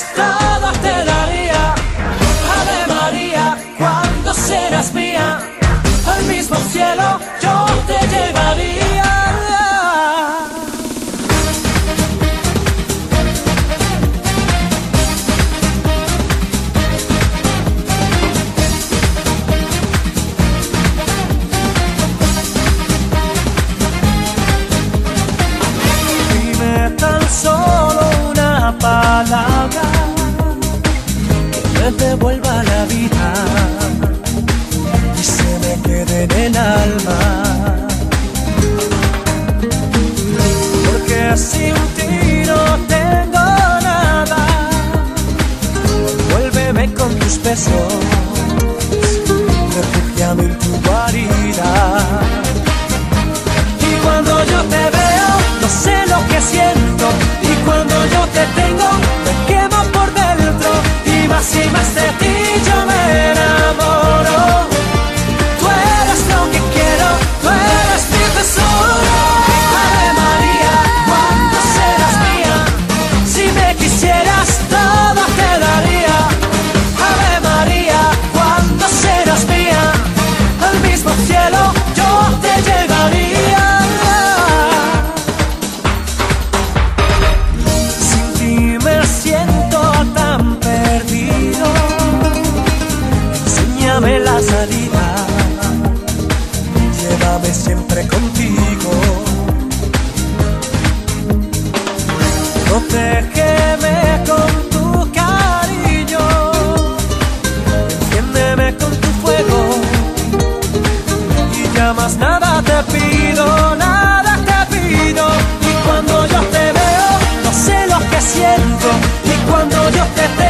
Stop. devuelva la vida y se me quede en el alma. Porque así un tiro tengo nada. Vuélveme con tus besos. te pido, nada te pido. Y cuando yo te veo, no sé lo que siento. Y cuando yo te tengo,